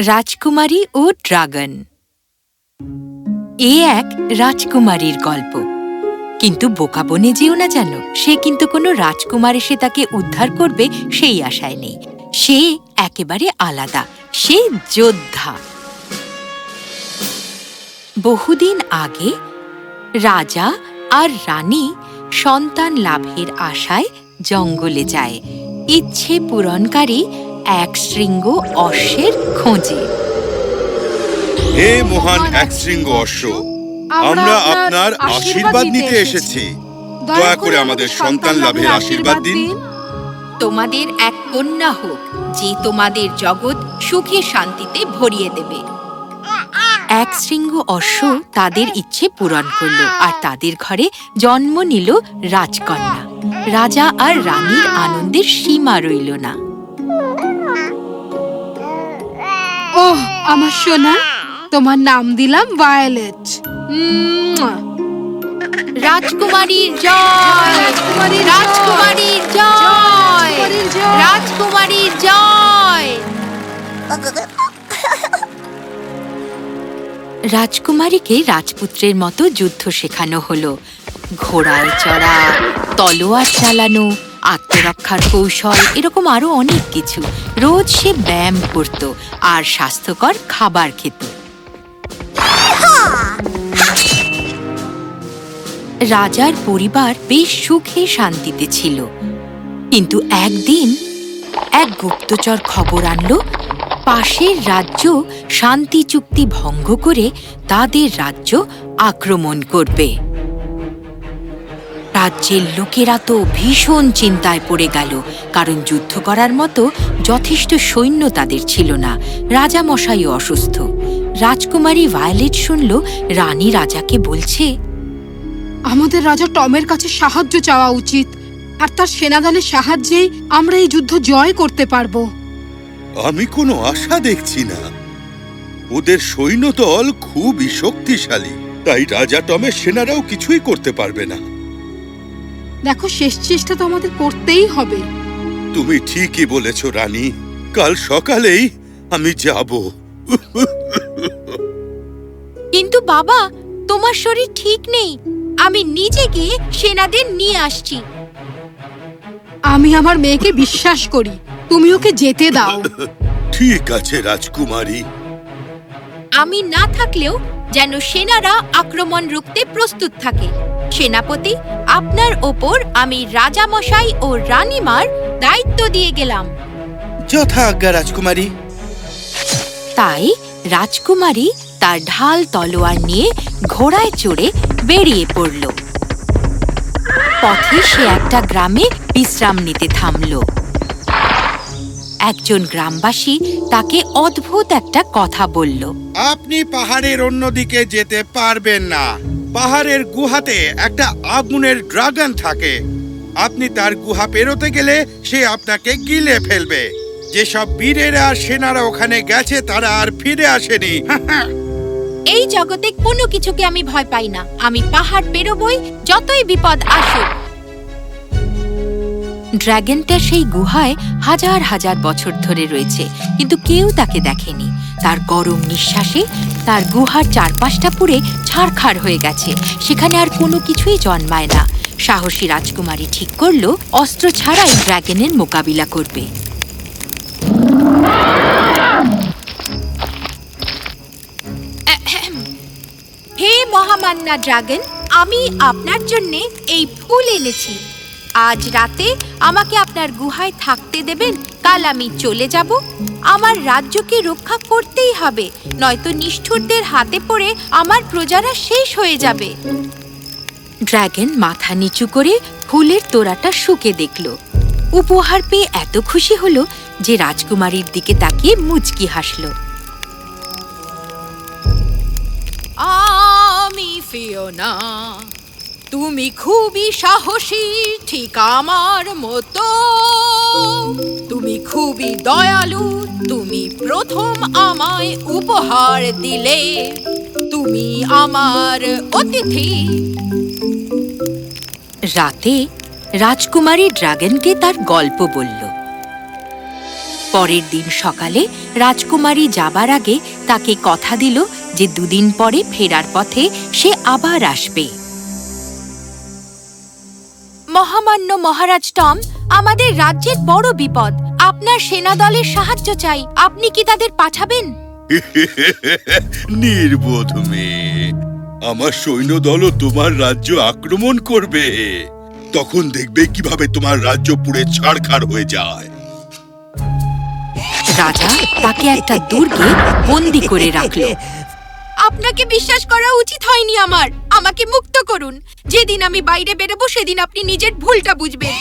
রাজকুমারী ও ড্রাগন। এ এক রাজকুমারীর গল্প। কিন্তু বোকা বনে যেও না জানো সে কিন্তু কোনো রাজকুমার এসে তাকে উদ্ধার করবে সেই আশায় নেই। সে একেবারে আলাদা, সে যোদ্ধা। বহুদিন আগে রাজা আর রানী সন্তান লাভের আশায় জঙ্গলে যায়। ইচ্ছে পূরণকারী এক শৃঙ্গ অশ্বের খোঁজে। হে মহান এক শৃঙ্গ অশ্ব আমরা আপনার আশীর্বাদ নিতে এসেছি। দয়া করে আমাদের সন্তান লাভের আশীর্বাদ দিন। তোমাদের এক কন্যা হোক যে তোমাদের জগৎ সুখে শান্তিতে ভরিয়ে দেবে। এক শৃঙ্গ অশ্ব তাদের ইচ্ছে পূরণ করল আর তাদের ঘরে জন্ম নিল রাজকন্যা। রাজা আর রানীর আনন্দের সীমা রইল না। আমার সোনা তোমার নাম দিলাম ভায়োলেট! রাজকুমারীর জয়। রাজকুমারীর জয়! রাজকুমারীর জয়। রাজকুমারীকে রাজপুত্রের মতো যুদ্ধ শেখানো হলো। ঘোড়ায় চড়া তলোয়ার চালানো আত্মরক্ষার কৌশল, এরকম আরও অনেক কিছু। রোজ সে ব্যায়াম করত আর স্বাস্থ্যকর খাবার খেত। রাজার পরিবার বেশ সুখে শান্তিতে ছিল। কিন্তু একদিন এক গুপ্তচর খবর আনল, পাশের রাজ্য শান্তি চুক্তি ভঙ্গ করে তাদের রাজ্য আক্রমণ করবে। রাজ্যের লোকেরা তো ভীষণ চিন্তায় পড়ে গেল কারণ যুদ্ধ করার মতো যথেষ্ট সৈন্য তাদের ছিল না। রাজা মশাইও অসুস্থ। রাজকুমারী ভায়োলেট শুনল রানী রাজাকে বলছে আমাদের রাজা টমের কাছে সাহায্য চাওয়া উচিত আর তার সেনাদলের সাহায্যেই আমরা এই যুদ্ধ জয় করতে পারব। আমি কোনো আশা দেখছি না। ওদের সৈন্যদল খুবই শক্তিশালী তাই রাজা টমের সেনারাও কিছুই করতে পারবে না। দেখো শেষ চেষ্টা তো আমাদের করতেই হবে। তুমি ঠিকই বলেছ রানী। কাল সকালেই আমি যাব। কিন্তু বাবা তোমার শরীর ঠিক নেই। আমি নিজে গিয়ে সেনাদের নিয়ে আসছি। আমি আমার মেয়েকে বিশ্বাস করি। তুমি ওকে যেতে দাও। ঠিক আছে রাজকুমারী। আমি না থাকলেও যেন সেনারা আক্রমণ রুখতে প্রস্তুত থাকে। সেনাপতি আপনার ওপর আমি রাজামশাই ও রানীমার দায়িত্ব দিয়ে গেলাম। যথা আজ্ঞা রাজকুমারী। তাই রাজকুমারী তার ঢাল তলোয়ার নিয়ে ঘোড়ায় চড়ে বেরিয়ে পড়ল। পথে সে একটা গ্রামে বিশ্রাম নিতে থামল। একজন গ্রামবাসী তাকে অদ্ভুত একটা কথা বলল। আপনি পাহাড়ের অন্যদিকে যেতে পারবেন না। পাহাড়ের গুহাতে একটা আগুনের ড্রাগন থাকে। আপনি তার গুহা পেরোতে গেলে সে আপনাকে গিলে ফেলবে। যেসব বীরেরা আর সেনারা ওখানে গেছে তারা আর ফিরে আসেনি। এই জগতে কোনো কিছুকে আমি ভয় পাই না। আমি পাহাড় পেরোবই যতই বিপদ আসুক। ড্র্যাগনটা সেই গুহায় হাজার হাজার বছর ধরে রয়েছে, কিন্তু কেউ তাকে দেখেনি। তার গরম নিঃশ্বাসে তার গুহার চারপাশটা পুড়ে ছাড়খাড় হয়ে গেছে, সেখানে আর কোনো কিছুই জন্মায় না। সাহসী রাজকুমারী ঠিক করল, অস্ত্র ছাড়াই ড্র্যাগনের মোকাবিলা করবে। হে মহামান্না ড্রাগন, আমি আপনার জন্য এই ফুল এনেছি। আজ রাতে আমাকে আপনার গুহায় থাকতে দেবেন, কাল আমি চলে যাব। আমার রাজ্যকে রক্ষা করতেই হবে, নয়তো নিষ্ঠুরদের হাতে পড়ে আমার প্রজারা শেষ হয়ে যাবে। ড্রাগন মাথা নিচু করে ফুলের তোড়াটা শুকে দেখল। উপহার পেয়ে এত খুশি হলো যে রাজকুমারীর দিকে তাকিয়ে মুচকি হাসল। আমি ফিওনা তুমি খুবই সাহসী, ঠিক আমার মতো। তুমি খুবই দয়ালু, তুমি প্রথম আমায় উপহার দিলে। তুমি আমার অতিথি। রাতে রাজকুমারী ড্রাগনকে তার গল্প বলল। পরের দিন সকালে রাজকুমারী যাবার আগে তাকে কথা দিল যে দুদিন পরে ফেরার পথে সে আবার আসবে। মহামান্য মহারাজ টম আমাদের রাজ্যের বড় বিপদ। আপনার সেনাদলের সাহায্য চাই। আপনি কি তাদের পাঠাবেন? নির্বোধ মেয়ে আমার সৈন্যদলও তোমার রাজ্য আক্রমণ করবে। তখন দেখবে কীভাবে তোমার রাজ্য পুড়ে ছাড়খাড় হয়ে যায়। রাজা তাকে একটা দুর্গে বন্দি করে রাখল। আপনাকে বিশ্বাস করা উচিত হয়নি আমার। আমাকে মুক্ত করুন। যেদিন আমি বাইরে বেরোবো সেদিন আপনি নিজের ভুলটা বুঝবেন।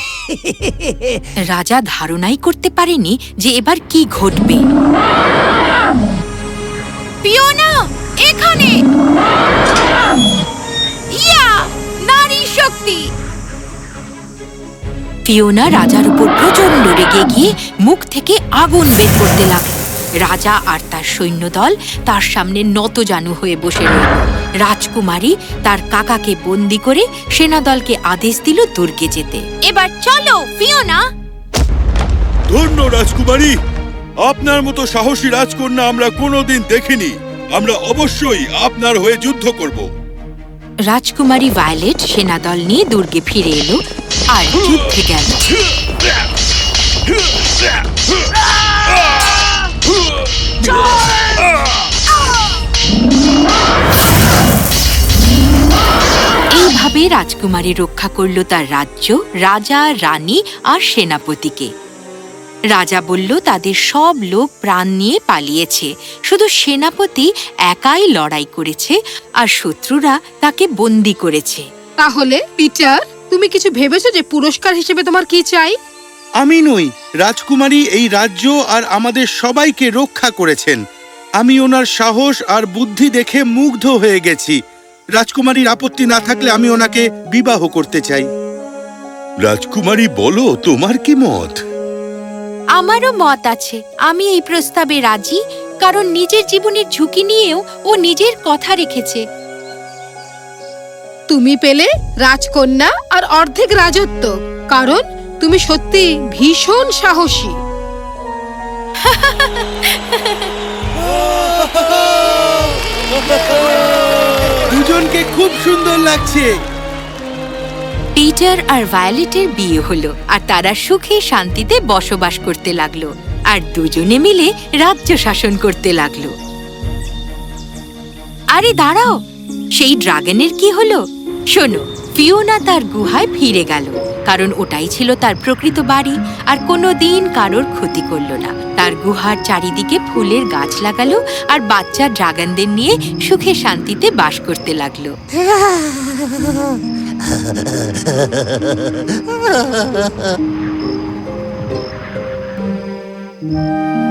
রাজা ধারণাই করতে পারেনি যে এবার কি ঘটবে। পিওনা এখানে! ইয়া নারী শক্তি! ফিওনা রাজার উপর প্রচণ্ড রেগে গিয়ে মুখ থেকে আগুন বের করতে লাগল। রাজা আর তার সৈন্যদল তার সামনে নতজানু হয়ে বসে রইল। রাজকুমারী তার কাকাকে বন্দি করে সেনাদলকে আদেশ দিল দুর্গে যেতে। এবার চলো ফিওনা! ধন্য রাজকুমারী! আপনার মতো সাহসী রাজকন্যা আমরা কোনোদিন দেখিনি। আমরা অবশ্যই আপনার হয়ে যুদ্ধ করব। রাজকুমারী ভায়োলেট সেনাদল নিয়ে দুর্গে ফিরে এলো আর যুদ্ধে গেল। এইভাবে রাজকুমারী রক্ষা করল তার রাজ্য রাজা রানী আর সেনাপতিকে। রাজা বলল তাদের সব লোক প্রাণ নিয়ে পালিয়েছে। শুধু সেনাপতি একাই লড়াই করেছে আর শত্রুরা তাকে বন্দি করেছে। তাহলে পিটার তুমি কিছু ভেবেছো যে পুরস্কার হিসেবে তোমার কি চাই? আমি নই। রাজকুমারী এই রাজ্য আর আমাদের সবাইকে রক্ষা করেছেন। আমি ওনার সাহস আর বুদ্ধি দেখে মুগ্ধ হয়ে গেছি। রাজকুমারীর আপত্তি না থাকলে আমি ওনাকে বিবাহ করতে চাই। রাজকুমারী বলো তোমার কি মত? আমারও মত আছে। আমি এই প্রস্তাবে রাজি কারণ নিজের জীবনের ঝুঁকি নিয়েও ও নিজের কথা রেখেছে। তুমি পেলে রাজকন্যা আর অর্ধেক রাজত্ব কারণ তুমি সত্যি ভীষণ সাহসী। দুজনকে খুব সুন্দর লাগছে। পিটার আর ভায়োলেটের বিয়ে হলো আর তারা সুখে শান্তিতে বসবাস করতে লাগল আর দুজনে মিলে রাজ্য শাসন করতে লাগল। আরে দাঁড়াও সেই ড্রাগনের কি হলো? শোনো ফিওনা তার গুহায় ফিরে গেল, কারণ ওটাই ছিল তার প্রকৃত বাড়ি আর কোনো দিন কারোর ক্ষতি করল না। তার গুহার চারিদিকে ফুলের গাছ লাগালো আর বাচ্চা ড্রাগনদের নিয়ে সুখে শান্তিতে বাস করতে লাগল।